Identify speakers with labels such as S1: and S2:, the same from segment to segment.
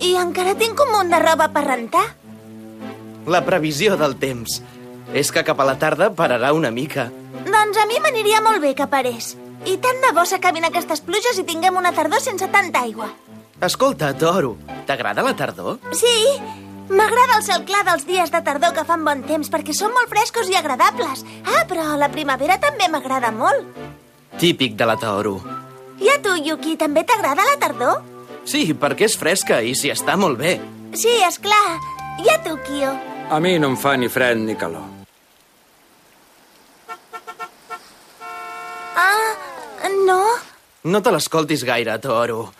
S1: I encara tinc un munt de roba per rentar.
S2: La previsió del temps és que cap a la tarda pararà una mica.
S1: Doncs a mi m'aniria molt bé que parés. I tant de bo s'acabin aquestes pluges i tinguem una tardor sense tanta aigua.
S2: Escolta, Toro, t'agrada la tardor?
S1: Sí, m'agrada el cel clar dels dies de tardor que fan bon temps perquè són molt frescos i agradables. Ah, però la primavera també m'agrada molt.
S2: Típic de la Toro.
S1: I a tu, Yuki, també t'agrada la tardor?
S2: Sí, perquè és fresca i s'hi està molt bé.
S1: Sí, és clar. I a tu, Kyo?
S3: A mi no em fa ni fred ni calor.
S1: Ah, no?
S2: No te l'escoltis gaire, Toro.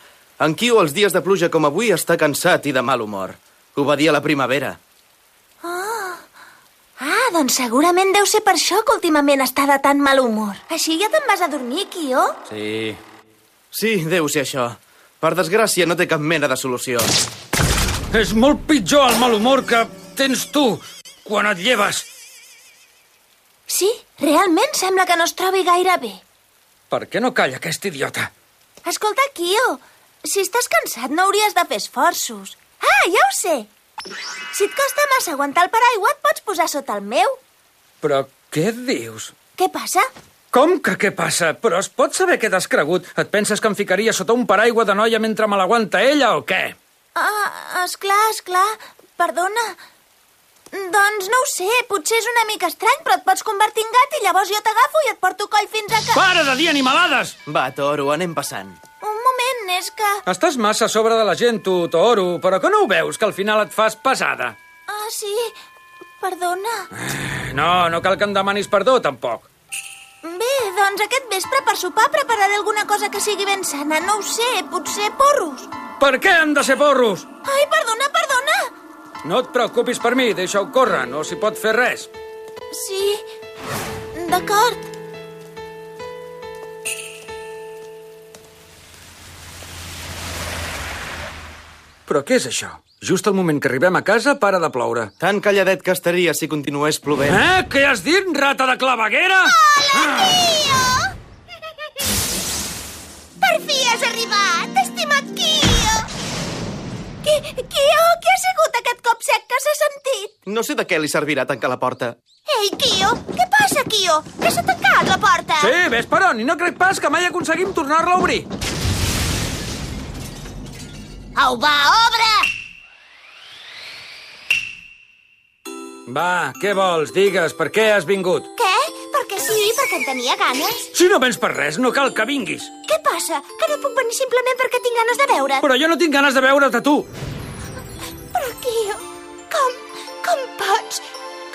S2: En Kyo, els dies de pluja com avui, està cansat i de mal humor. Ho va dir a la primavera.
S1: Ah, doncs segurament deu ser per això que últimament està de tan mal humor. Així ja te'n vas a dormir, Kyo?
S3: Sí.
S2: Sí, deu ser això. Per desgràcia, no té cap mena de solució.
S3: És molt pitjor el mal humor que tens tu quan et lleves.
S1: Sí, realment sembla que no es trobi gaire bé.
S3: Per què no calla aquest idiota?
S1: Escolta, Kyo, si estàs cansat no hauries de fer esforços. Ah, ja ho sé! Si et costa massa aguantar el paraigua, et pots posar sota el meu.
S3: Però què dius?
S1: Què passa?
S3: Com que què passa? Però es pot saber què t'has cregut? Et penses que em ficaria sota un paraigua de noia mentre me l'aguanta ella o què?
S1: Ah, esclar, esclar. Perdona. Doncs no ho sé, potser és una mica estrany, però et pots convertir en gat i llavors jo t'agafo i et porto coll fins a ca...
S3: Para de dir animalades!
S2: Va, Toro, anem passant.
S1: Un moment, és que...
S3: Estàs massa a sobre de la gent, tu, Toro, però que no ho veus, que al final et fas pesada?
S1: Ah, sí, perdona.
S3: No, no cal que em demanis perdó, tampoc.
S1: Bé, doncs aquest vespre per sopar prepararé alguna cosa que sigui ben sana. No ho sé, potser porros.
S3: Per què han de ser porros?
S1: Ai, perdona, perdona.
S3: No et preocupis per mi, deixa-ho córrer, no s'hi pot fer res.
S1: Sí, d'acord.
S3: Però què és això? Just al moment que arribem a casa, para de ploure.
S2: Tan calladet que estaria si continués plovent.
S3: Eh? Què has dit, rata de claveguera?
S1: Kio! Per fi has arribat, estimat Kio! Qui, Kio, què ha sigut aquest cop sec que s'ha sentit?
S2: No sé de què li servirà tancar la porta.
S1: Ei, Kio, què passa, Kio? Que s'ha tancat la porta?
S3: Sí, ves per on, i no crec pas que mai aconseguim tornar-la a obrir.
S1: Au, va, obre!
S3: Va, què vols? Digues, per què has vingut?
S1: Què? Perquè sí, perquè en tenia ganes.
S3: Si no vens per res, no cal que vinguis.
S1: Què passa? Que no puc venir simplement perquè tinc ganes de veure?
S3: Però jo no tinc ganes de veure't a tu.
S1: Però, Kio, com, com pots,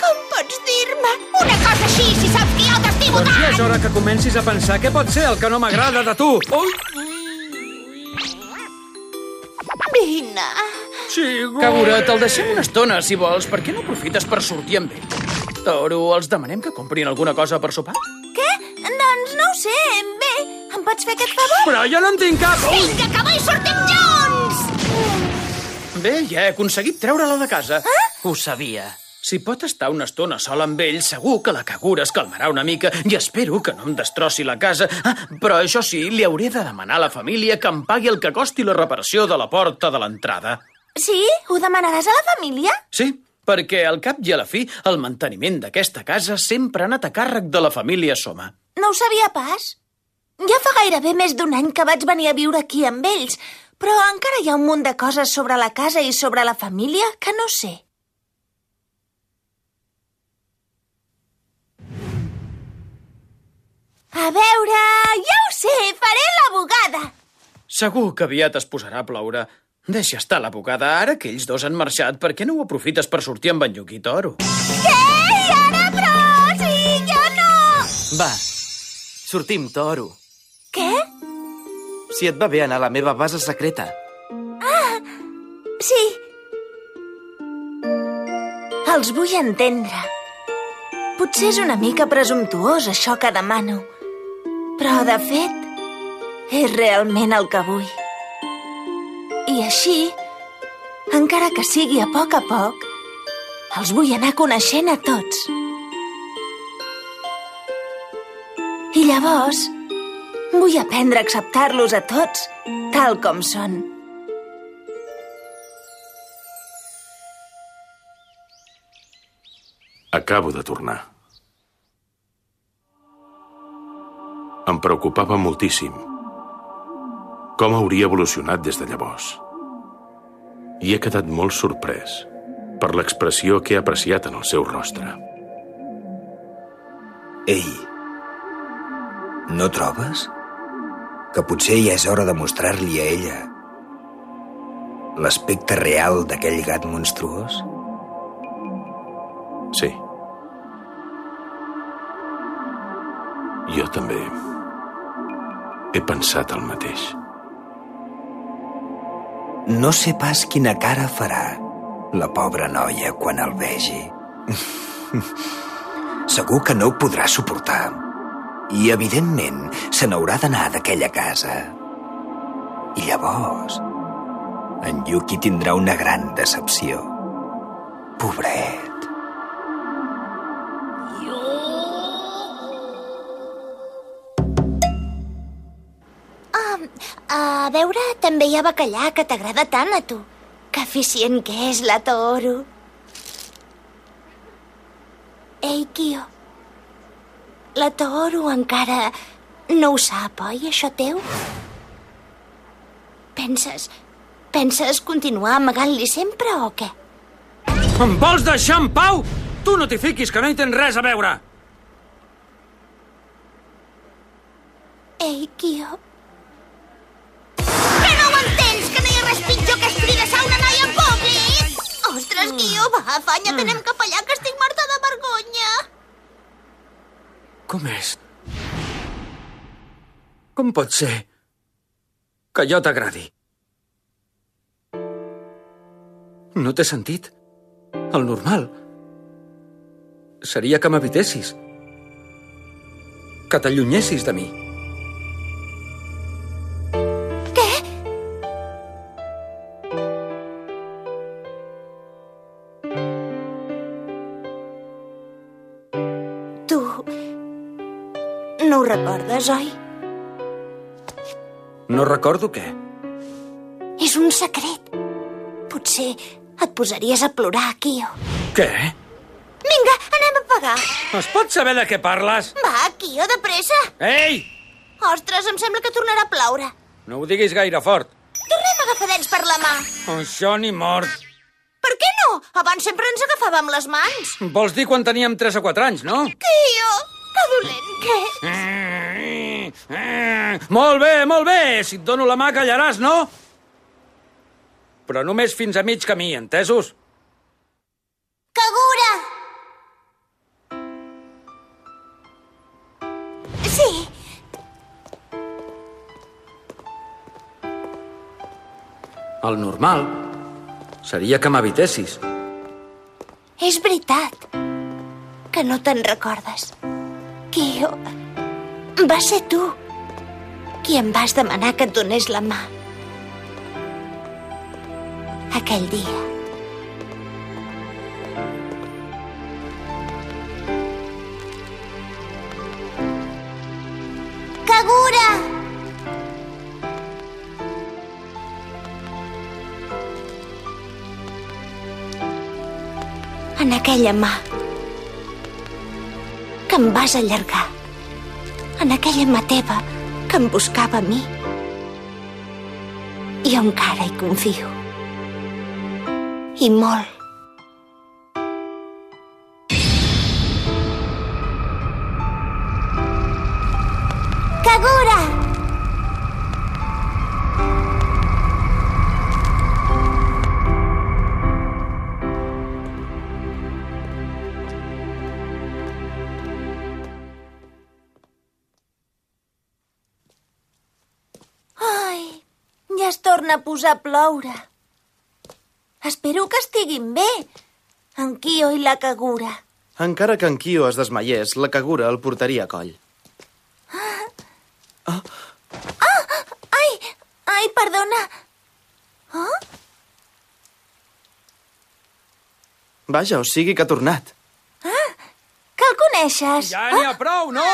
S1: com pots dir-me una cosa així si saps que jo t'estimo
S3: Doncs ja és hora que comencis a pensar què pot ser el que no m'agrada de tu. Ui,
S1: Vine.
S3: Xico.
S4: Cabura, te'l deixem una estona, si vols. Per què no aprofites per sortir amb ell? Toro, els demanem que comprin alguna cosa per sopar?
S1: Què? Doncs no ho sé. Bé, em pots fer aquest favor?
S3: Però jo no en tinc cap.
S1: Vinga, que avui sortim junts!
S4: Bé, ja he aconseguit treure-la de casa.
S1: Eh?
S2: Ho sabia.
S4: Si pot estar una estona sola amb ell, segur que la Kagura es calmarà una mica i espero que no em destrossi la casa. Ah, però això sí, li hauré de demanar a la família que em pagui el que costi la reparació de la porta de l'entrada.
S1: Sí? Ho demanaràs a la família?
S4: Sí, perquè al cap i a la fi el manteniment d'aquesta casa sempre ha anat a càrrec de la família Soma.
S1: No ho sabia pas. Ja fa gairebé més d'un any que vaig venir a viure aquí amb ells, però encara hi ha un munt de coses sobre la casa i sobre la família que no sé. A veure, ja ho sé, faré la bugada.
S4: Segur que aviat es posarà a ploure. Deixa estar la bugada. Ara que ells dos han marxat, per què no ho aprofites per sortir amb en Yuki Toro?
S1: Què? I ara, però... Sí, jo no!
S2: Va, sortim, Toro.
S1: Què?
S2: Si et va bé anar a la meva base secreta.
S1: Sí. Els vull entendre. Potser és una mica presumptuós això que demano, però de fet és realment el que vull. I així, encara que sigui a poc a poc, els vull anar coneixent a tots. I llavors, Vull aprendre a acceptar-los a tots, tal com són.
S5: Acabo de tornar. Em preocupava moltíssim. Com hauria evolucionat des de llavors? I he quedat molt sorprès per l'expressió que he apreciat en el seu rostre.
S6: Ei, no trobes? Que potser ja és hora de mostrar-li a ella l'aspecte real d'aquell gat monstruós?
S5: Sí. Jo també he pensat el mateix.
S6: No sé pas quina cara farà la pobra noia quan el vegi. Segur que no ho podrà suportar. I, evidentment, se n'haurà d'anar d'aquella casa. I llavors, en Yuki tindrà una gran decepció. Pobret.
S7: També hi ha bacallà que t'agrada tant a tu. Que eficient que és la Toro. Ei, Kio. La Toro encara no ho sap, oi, això teu? Penses... Penses continuar amagant-li sempre o què?
S3: Em vols deixar en pau? Tu no t'hi fiquis, que no hi tens res a veure.
S7: Ei, Kio. Ostres, Kio, va, afanya't, anem cap allà, que estic morta de vergonya.
S3: Com és? Com pot ser que jo t'agradi? No té sentit. El normal seria que m'evitessis. Que t'allunyessis de mi.
S7: No ho recordes, oi?
S3: No recordo què.
S7: És un secret. Potser et posaries a plorar, Kio.
S3: Què?
S7: Vinga, anem a pagar.
S3: Es pot saber de què parles?
S7: Va, Kio, de pressa.
S3: Ei!
S7: Ostres, em sembla que tornarà a ploure.
S3: No ho diguis gaire fort.
S7: Tornem agafadets per la mà.
S3: Això ni mort.
S7: Per què no? Abans sempre ens agafàvem les mans.
S3: Vols dir quan teníem 3 o 4 anys, no?
S7: Que dolent que ets.
S3: Molt bé, molt bé. Si et dono la mà, callaràs, no? Però només fins a mig camí, entesos?
S7: Kagura! Sí,
S3: El normal seria que m'evitessis.
S7: és veritat que no te'n recordes. Kio, va ser tu qui em vas demanar que et donés la mà. Aquell dia. Kagura! En aquella mà que em vas allargar. En aquella mà teva que em buscava a mi. I encara hi confio. I molt.
S1: Torna a posar a ploure. Espero que estiguin bé, en Kio i la Kagura.
S2: Encara que en Kio es desmaiés, la Kagura el portaria a coll.
S1: Ai, ai, perdona. Oh?
S2: Vaja, o sigui que ha tornat.
S1: Que el coneixes.
S3: Ja n'hi ha prou, no?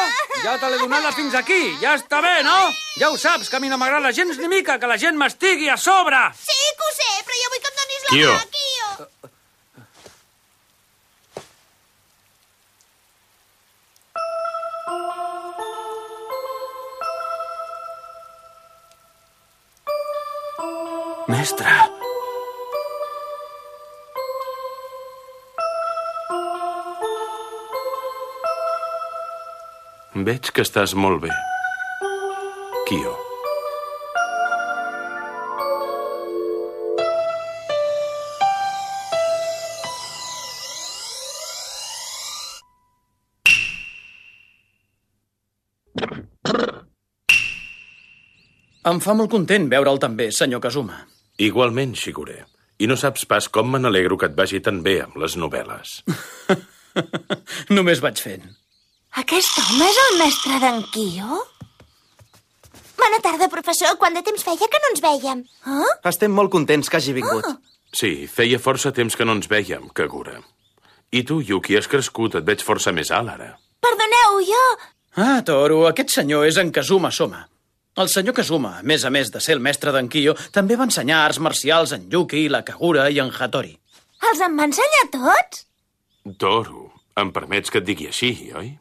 S3: Ja te l'he donada fins aquí. Ja està bé, no? Ja ho saps, que a mi no m'agrada gens ni mica que la gent m'estigui a sobre.
S7: Sí que ho sé, però jo vull que em donis la
S5: Kio.
S7: mà, Kio.
S3: Mestre.
S5: Veig que estàs molt bé. Kio.
S4: Em fa molt content veure'l també, senyor Kazuma.
S5: Igualment, Shigure. I no saps pas com me n'alegro que et vagi tan bé amb les novel·les.
S4: Només vaig fent.
S1: Aquest home és el mestre d'en Kio?
S7: Bona tarda, professor. Quant de temps feia que no ens vèiem?
S1: Eh?
S2: Estem molt contents que hagi vingut.
S5: Sí, feia força temps que no ens vèiem, Kagura. I tu, Yuki, has crescut, et veig força més alt ara.
S1: Perdoneu, jo...
S4: Ah, Toro, aquest senyor és en Kazuma Soma. El senyor Kazuma, a més a més de ser el mestre d'en Kiyo, també va ensenyar arts marcials en Yuki, la Kagura i en Hattori.
S1: Els en va ensenyar tots?
S5: Toru, em permets que et digui així, oi?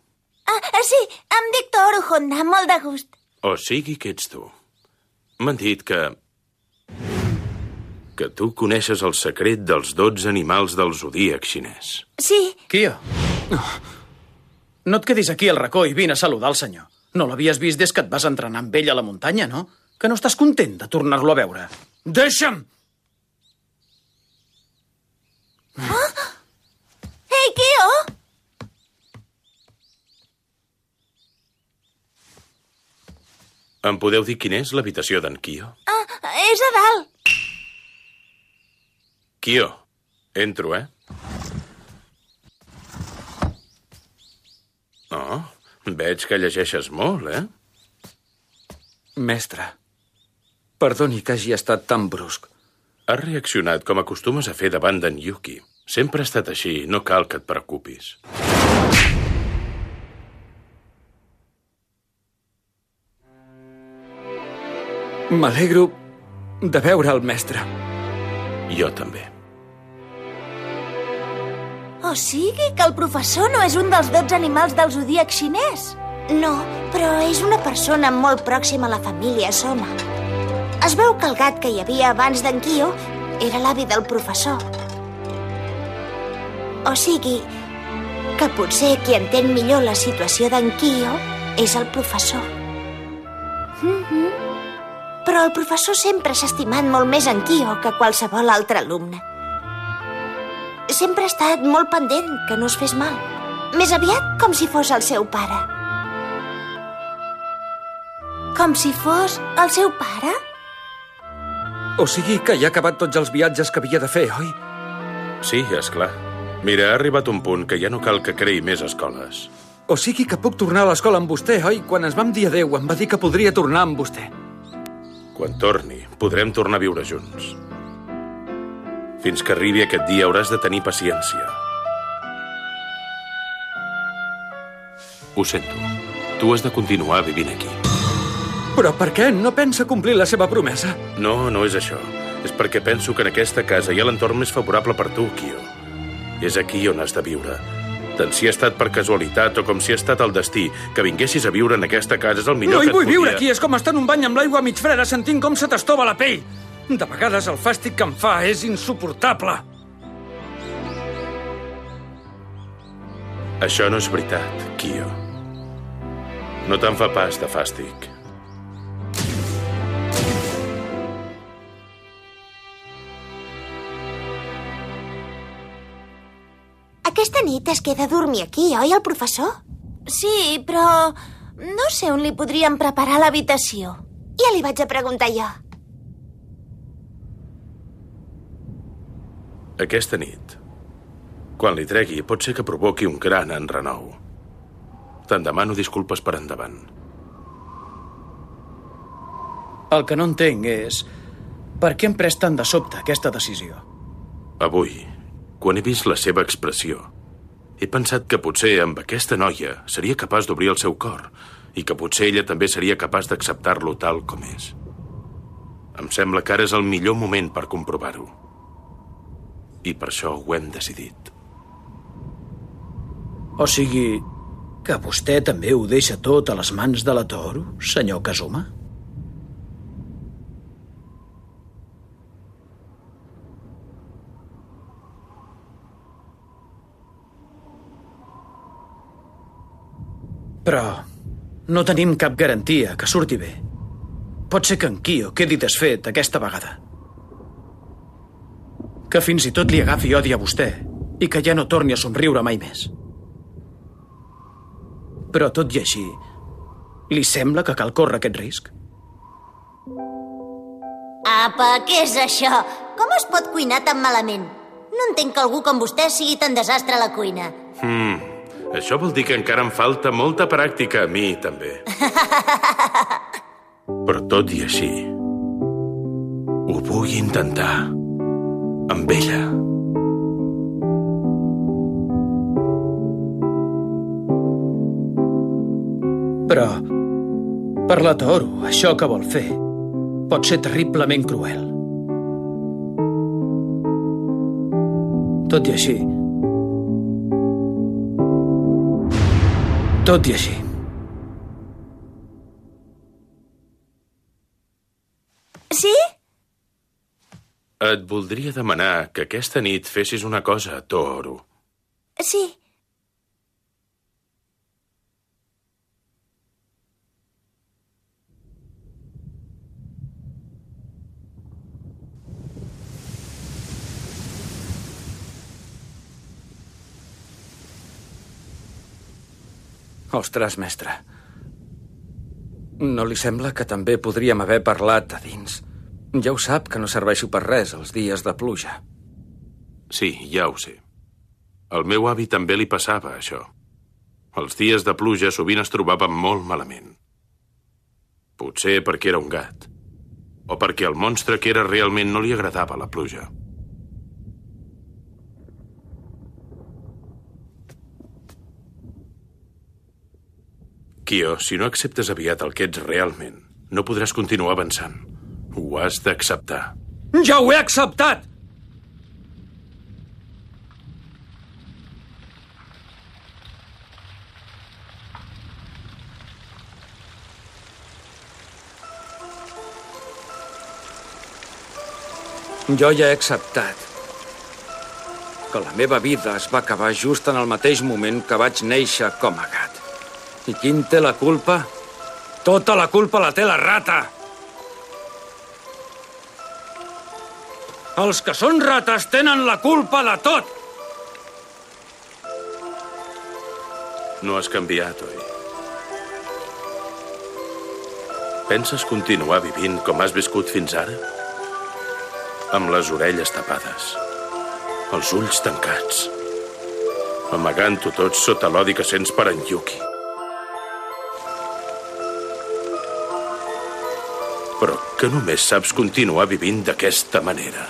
S1: Ah, ah, sí, em dic Toru Honda, molt de gust.
S5: O sigui que ets tu. M'han dit que... que tu coneixes el secret dels 12 animals del zodíac xinès.
S1: Sí,
S4: Kiyo. No et quedis aquí al racó i vine a saludar el senyor. No l'havies vist des que et vas entrenar amb ell a la muntanya, no? Que no estàs content de tornar-lo a veure. Deixa'm!
S1: Ei, Kio!
S5: Em podeu dir quina és l'habitació d'en Kyo?
S1: Ah, és a dalt.
S5: Kyo, entro, eh? Oh, veig que llegeixes molt, eh?
S3: Mestre, perdoni que hagi estat tan brusc.
S5: Has reaccionat com acostumes a fer davant d'en Yuki. Sempre ha estat així, no cal que et preocupis.
S3: M'alegro de veure el mestre.
S5: Jo també.
S1: O sigui que el professor no és un dels 12 animals del zodíac xinès.
S7: No, però és una persona molt pròxima a la família Soma. Es veu que el gat que hi havia abans d'en Kyo era l'avi del professor. O sigui, que potser qui entén millor la situació d'en Kyo és el professor. Mhm. Però el professor sempre s'ha estimat molt més en Kyo que qualsevol altre alumne. Sempre ha estat molt pendent que no es fes mal. Més aviat com si fos el seu pare.
S1: Com si fos el seu pare?
S3: O sigui que ja ha acabat tots els viatges que havia de fer, oi?
S5: Sí, és clar. Mira, ha arribat un punt que ja no cal que creï més escoles.
S3: O sigui que puc tornar a l'escola amb vostè, oi? Quan ens vam dir adeu em va dir que podria tornar amb vostè.
S5: Quan torni, podrem tornar a viure junts. Fins que arribi aquest dia hauràs de tenir paciència. Ho sento. Tu has de continuar vivint aquí.
S3: Però per què? No pensa complir la seva promesa?
S5: No, no és això. És perquè penso que en aquesta casa hi ha l'entorn més favorable per tu, Kyo. És aquí on has de viure. Tant si ha estat per casualitat o com si ha estat el destí, que vinguessis a viure en aquesta casa és el millor
S3: No
S5: que
S3: hi
S5: et
S3: vull
S5: podia...
S3: viure aquí, és com estar en un bany amb l'aigua mig freda sentint com se t'estova la pell. De vegades el fàstic que em fa és insuportable.
S5: Això no és veritat, Kyo. No te'n fa pas de fàstic.
S7: Nit es queda a dormir aquí, oi, el professor?
S1: Sí, però no sé on li podríem preparar l'habitació.
S7: Ja li vaig a preguntar jo.
S5: Aquesta nit, quan li tregui, pot ser que provoqui un gran enrenou. Te'n demano disculpes per endavant.
S4: El que no entenc és... Per què em pres tant de sobte aquesta decisió?
S5: Avui, quan he vist la seva expressió, He pensat que potser amb aquesta noia seria capaç d'obrir el seu cor i que potser ella també seria capaç d'acceptar-lo tal com és. Em sembla que ara és el millor moment per comprovar-ho. I per això ho hem decidit.
S4: O sigui, que vostè també ho deixa tot a les mans de la Toro, senyor Kazuma? Però no tenim cap garantia que surti bé. Pot ser que en Kyo quedi desfet aquesta vegada. Que fins i tot li agafi odi a vostè i que ja no torni a somriure mai més. Però tot i així, li sembla que cal córrer aquest risc?
S7: Apa, què és això? Com es pot cuinar tan malament? No entenc que algú com vostè sigui tan desastre a la cuina.
S5: Hmm, això vol dir que encara em falta molta pràctica a mi, també. Però tot i així, ho vull intentar. Amb ella.
S4: Però, per la Toro, això que vol fer pot ser terriblement cruel. Tot i així... Tot i així...
S1: Sí?
S5: Et voldria demanar que aquesta nit fessis una cosa, Toro.
S1: Sí.
S3: Ostres, mestre. No li sembla que també podríem haver parlat a dins? Ja ho sap que no serveixo per res els dies de pluja.
S5: Sí, ja ho sé. Al meu avi també li passava això. Els dies de pluja sovint es trobava molt malament. Potser perquè era un gat. O perquè el monstre que era realment no li agradava la pluja. Kyo, si no acceptes aviat el que ets realment, no podràs continuar avançant. Ho has d'acceptar.
S3: Ja ho he acceptat! Jo ja he acceptat que la meva vida es va acabar just en el mateix moment que vaig néixer com a gat. I qui en té la culpa? Tota la culpa la té la rata! Els que són rates tenen la culpa de tot!
S5: No has canviat, oi? Penses continuar vivint com has viscut fins ara? Amb les orelles tapades, els ulls tancats, amagant-ho tot sota l'odi que sents per en Yuki. Que només saps continuar vivint d'aquesta manera.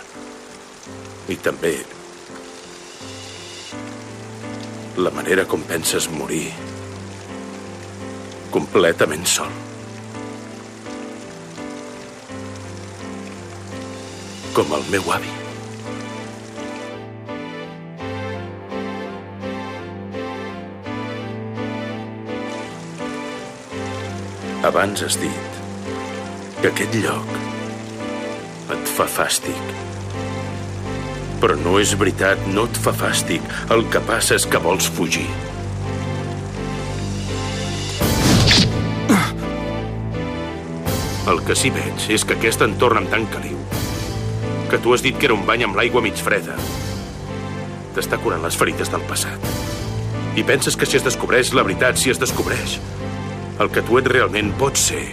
S5: I també la manera com penses morir completament sol. Com el meu avi. Abans has dit que aquest lloc et fa fàstic. Però no és veritat, no et fa fàstic. El que passa és que vols fugir. El que sí veig és que aquest entorn amb tant caliu, que tu has dit que era un bany amb l'aigua mig freda, t'està curant les ferides del passat. I penses que si es descobreix la veritat, si es descobreix el que tu ets realment, pot ser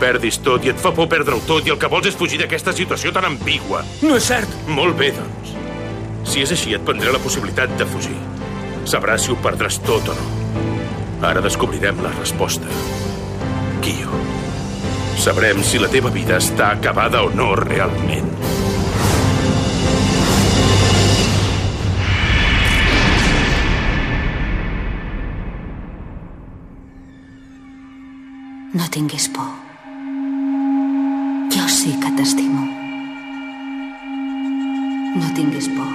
S5: perdis tot i et fa por perdre-ho tot i el que vols és fugir d'aquesta situació tan ambigua.
S3: No és cert.
S5: Molt bé, doncs. Si és així, et prendré la possibilitat de fugir. Sabràs si ho perdràs tot o no. Ara descobrirem la resposta. Kyo. Sabrem si la teva vida està acabada o no realment.
S7: No tinguis por t'estimo. No tinguis por.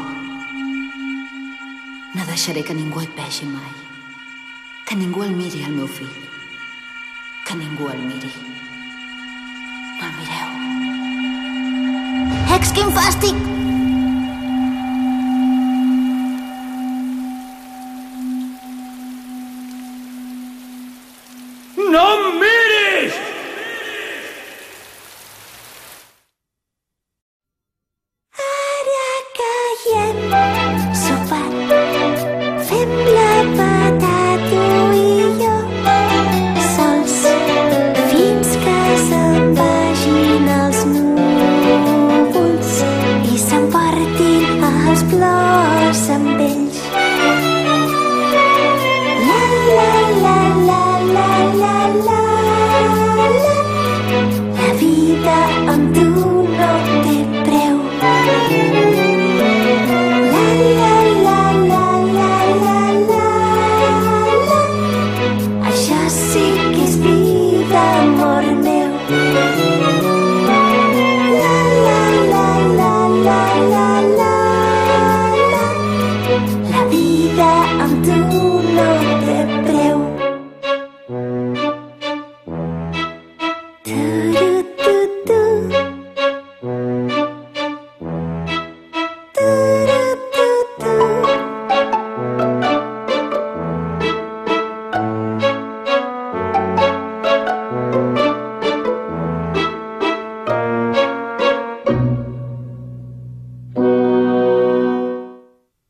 S7: No deixaré que ningú et vegi mai. Que ningú el miri, el meu fill. Que ningú el miri. No el mireu.
S1: Ex, quin fàstic!